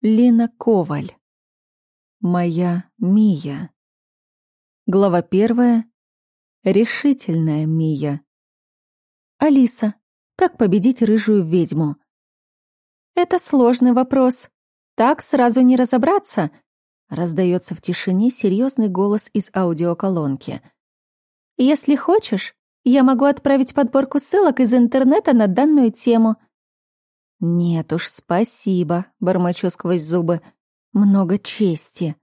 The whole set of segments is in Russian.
Лина Коваль. Моя Мия. Глава первая. Решительная Мия. Алиса, как победить рыжую ведьму? Это сложный вопрос. Так сразу не разобраться. Раздается в тишине серьезный голос из аудиоколонки. Если хочешь, я могу отправить подборку ссылок из интернета на данную тему — «Нет уж, спасибо», — бормочу сквозь зубы. «Много чести».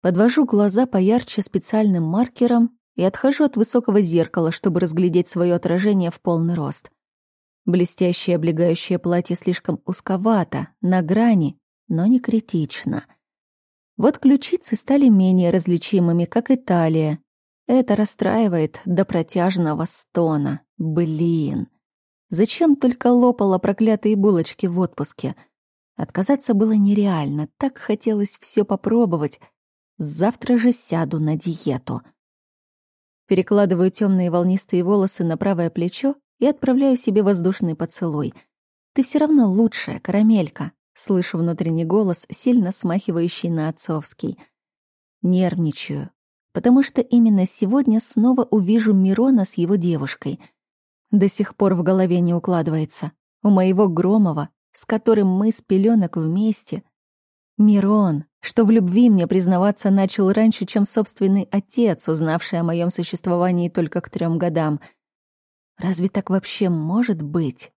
Подвожу глаза поярче специальным маркером и отхожу от высокого зеркала, чтобы разглядеть свое отражение в полный рост. Блестящее облегающее платье слишком узковато, на грани, но не критично. Вот ключицы стали менее различимыми, как и талия. Это расстраивает до протяжного стона. Блин. Зачем только лопала проклятые булочки в отпуске? Отказаться было нереально, так хотелось все попробовать. Завтра же сяду на диету. Перекладываю темные волнистые волосы на правое плечо и отправляю себе воздушный поцелуй. «Ты все равно лучшая, карамелька», — слышу внутренний голос, сильно смахивающий на отцовский. Нервничаю, потому что именно сегодня снова увижу Мирона с его девушкой — до сих пор в голове не укладывается. У моего Громова, с которым мы с пеленок вместе. Мирон, что в любви мне признаваться начал раньше, чем собственный отец, узнавший о моем существовании только к трем годам. Разве так вообще может быть?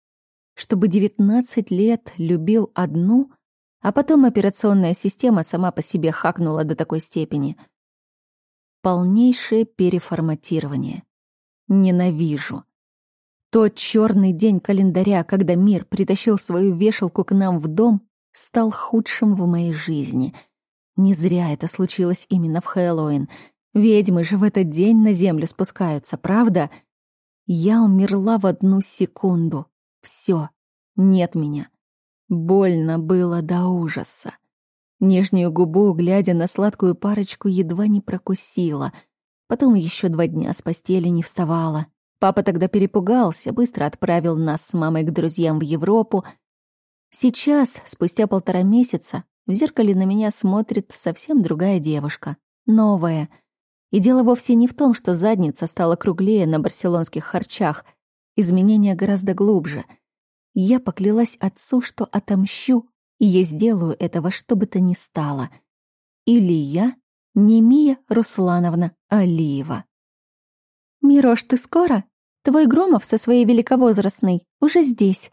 Чтобы девятнадцать лет любил одну, а потом операционная система сама по себе хакнула до такой степени. Полнейшее переформатирование. Ненавижу. Тот черный день календаря, когда мир притащил свою вешалку к нам в дом, стал худшим в моей жизни. Не зря это случилось именно в Хэллоуин. Ведьмы же в этот день на землю спускаются, правда? Я умерла в одну секунду. Все, нет меня. Больно было до ужаса. Нижнюю губу, глядя на сладкую парочку, едва не прокусила. Потом еще два дня с постели не вставала. Папа тогда перепугался, быстро отправил нас с мамой к друзьям в Европу. Сейчас, спустя полтора месяца, в зеркале на меня смотрит совсем другая девушка, новая. И дело вовсе не в том, что задница стала круглее на барселонских харчах. Изменения гораздо глубже. Я поклялась отцу, что отомщу, и я сделаю этого, что бы то ни стало. Или я, Немия Руслановна Алиева. «Мирош, ты скоро?» Твой Громов со своей великовозрастной уже здесь.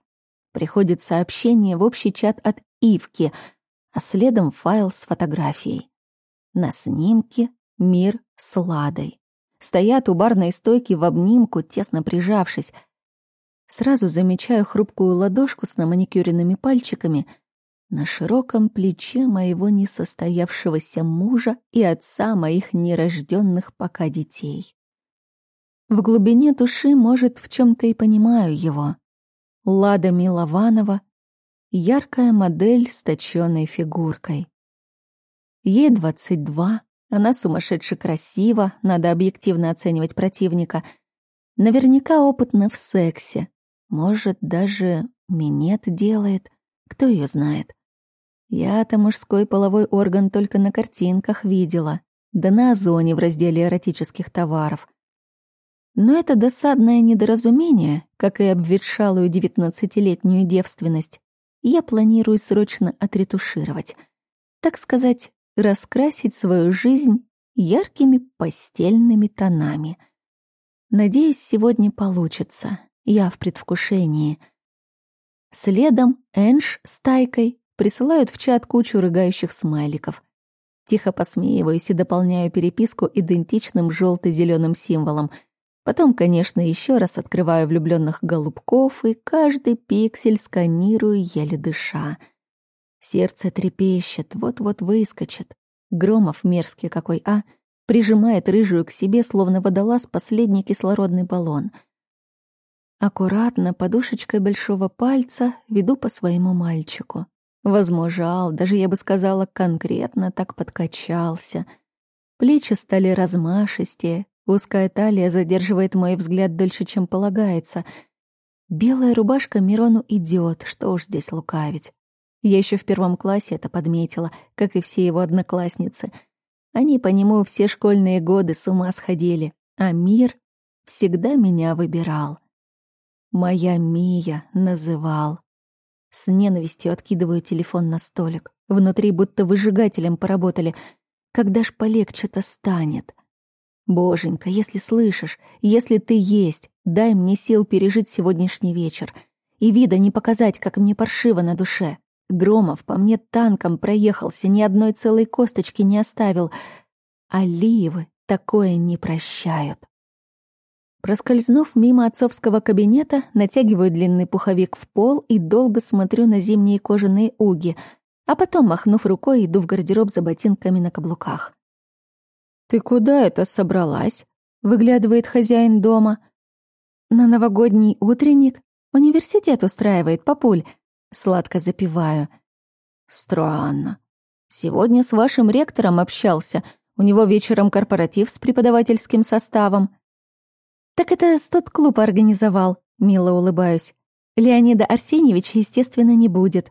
Приходит сообщение в общий чат от Ивки, а следом файл с фотографией. На снимке мир с Ладой. Стоят у барной стойки в обнимку, тесно прижавшись. Сразу замечаю хрупкую ладошку с наманикюренными пальчиками на широком плече моего несостоявшегося мужа и отца моих нерожденных пока детей. В глубине души, может, в чем-то и понимаю его. Лада Милованова — яркая модель с точенной фигуркой. Ей 22, она сумасшедше красива, надо объективно оценивать противника. Наверняка опытна в сексе. Может, даже минет делает, кто ее знает. Я-то мужской половой орган только на картинках видела, да на озоне в разделе эротических товаров — но это досадное недоразумение, как и обветшалую девятнадцатилетнюю девственность, я планирую срочно отретушировать. Так сказать, раскрасить свою жизнь яркими постельными тонами. Надеюсь, сегодня получится. Я в предвкушении. Следом Энж с Тайкой присылают в чат кучу рыгающих смайликов. Тихо посмеиваюсь и дополняю переписку идентичным желто зеленым символом — Потом, конечно, еще раз открываю влюбленных голубков и каждый пиксель сканирую, еле дыша. Сердце трепещет, вот-вот выскочит. Громов мерзкий какой, а? Прижимает рыжую к себе, словно водолаз последний кислородный баллон. Аккуратно, подушечкой большого пальца веду по своему мальчику. Возможал, даже я бы сказала, конкретно так подкачался. Плечи стали размашистее, Узкая талия задерживает мой взгляд дольше, чем полагается. Белая рубашка Мирону идет, что уж здесь лукавить. Я еще в первом классе это подметила, как и все его одноклассницы. Они по нему все школьные годы с ума сходили, а мир всегда меня выбирал. «Моя Мия» называл. С ненавистью откидываю телефон на столик. Внутри будто выжигателем поработали. Когда ж полегче-то станет? Боженька, если слышишь, если ты есть, дай мне сил пережить сегодняшний вечер. И вида не показать, как мне паршиво на душе. Громов по мне танком проехался, ни одной целой косточки не оставил. Алиевы такое не прощают. Проскользнув мимо отцовского кабинета, натягиваю длинный пуховик в пол и долго смотрю на зимние кожаные уги, а потом, махнув рукой, иду в гардероб за ботинками на каблуках. «Ты куда это собралась?» — выглядывает хозяин дома. «На новогодний утренник университет устраивает, папуль», — сладко запиваю. «Странно. Сегодня с вашим ректором общался. У него вечером корпоратив с преподавательским составом». «Так это стоп-клуб организовал», — мило улыбаюсь. «Леонида Арсеньевича, естественно, не будет».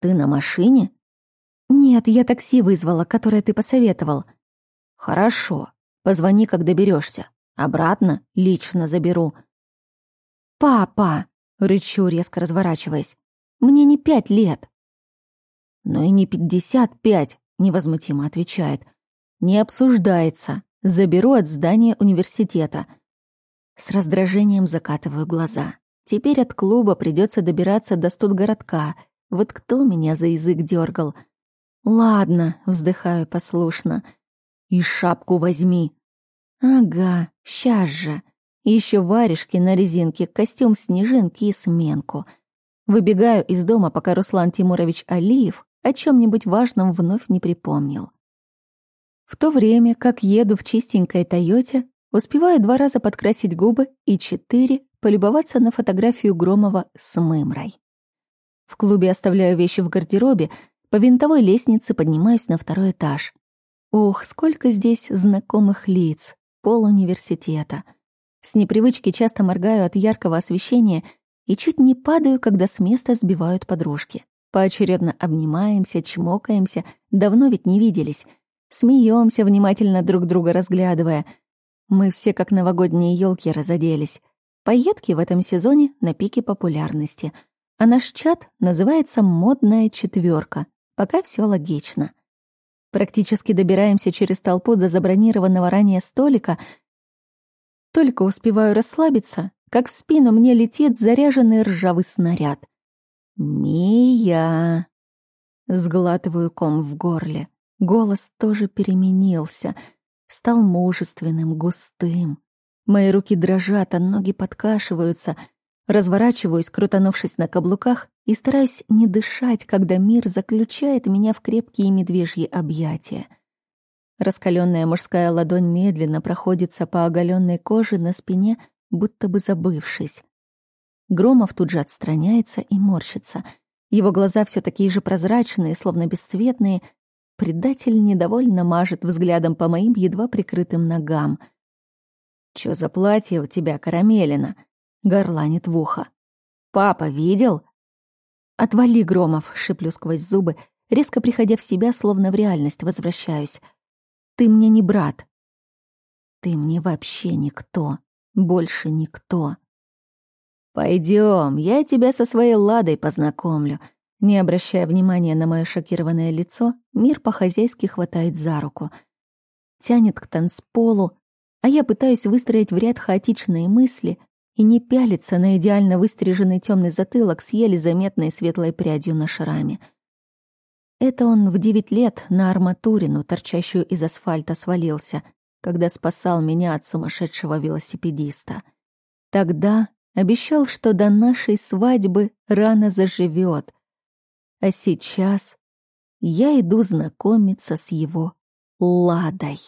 «Ты на машине?» «Нет, я такси вызвала, которое ты посоветовал». «Хорошо. Позвони, как доберешься. Обратно лично заберу». «Папа!» — рычу, резко разворачиваясь. «Мне не пять лет». «Но и не пятьдесят пять», — невозмутимо отвечает. «Не обсуждается. Заберу от здания университета». С раздражением закатываю глаза. Теперь от клуба придется добираться до студгородка. Вот кто меня за язык дергал? Ладно, вздыхаю послушно. И шапку возьми. Ага, сейчас же. Еще варежки на резинке, костюм снежинки и сменку. Выбегаю из дома, пока Руслан Тимурович Алиев о чем нибудь важном вновь не припомнил. В то время, как еду в чистенькой Тойоте, Успеваю два раза подкрасить губы и четыре полюбоваться на фотографию Громова с Мымрой. В клубе оставляю вещи в гардеробе, по винтовой лестнице поднимаюсь на второй этаж. Ох, сколько здесь знакомых лиц, пол университета. С непривычки часто моргаю от яркого освещения и чуть не падаю, когда с места сбивают подружки. Поочередно обнимаемся, чмокаемся, давно ведь не виделись. Смеемся, внимательно друг друга разглядывая — мы все как новогодние елки разоделись. Поедки в этом сезоне на пике популярности. А наш чат называется «Модная четверка. Пока все логично. Практически добираемся через толпу до забронированного ранее столика. Только успеваю расслабиться, как в спину мне летит заряженный ржавый снаряд. «Мия!» Сглатываю ком в горле. Голос тоже переменился — стал мужественным, густым. Мои руки дрожат, а ноги подкашиваются. Разворачиваюсь, крутанувшись на каблуках, и стараюсь не дышать, когда мир заключает меня в крепкие медвежьи объятия. Раскаленная мужская ладонь медленно проходится по оголенной коже на спине, будто бы забывшись. Громов тут же отстраняется и морщится. Его глаза все такие же прозрачные, словно бесцветные, Предатель недовольно мажет взглядом по моим едва прикрытым ногам. «Чё за платье у тебя, карамелина?» — горланит в ухо. «Папа видел?» «Отвали, Громов!» — шиплю сквозь зубы, резко приходя в себя, словно в реальность возвращаюсь. «Ты мне не брат. Ты мне вообще никто. Больше никто. Пойдем, я тебя со своей Ладой познакомлю», не обращая внимания на мое шокированное лицо, мир по-хозяйски хватает за руку. Тянет к танцполу, а я пытаюсь выстроить в ряд хаотичные мысли и не пялиться на идеально выстриженный темный затылок с еле заметной светлой прядью на шраме. Это он в девять лет на арматурину, торчащую из асфальта, свалился, когда спасал меня от сумасшедшего велосипедиста. Тогда обещал, что до нашей свадьбы рано заживет, а сейчас я иду знакомиться с его Ладой.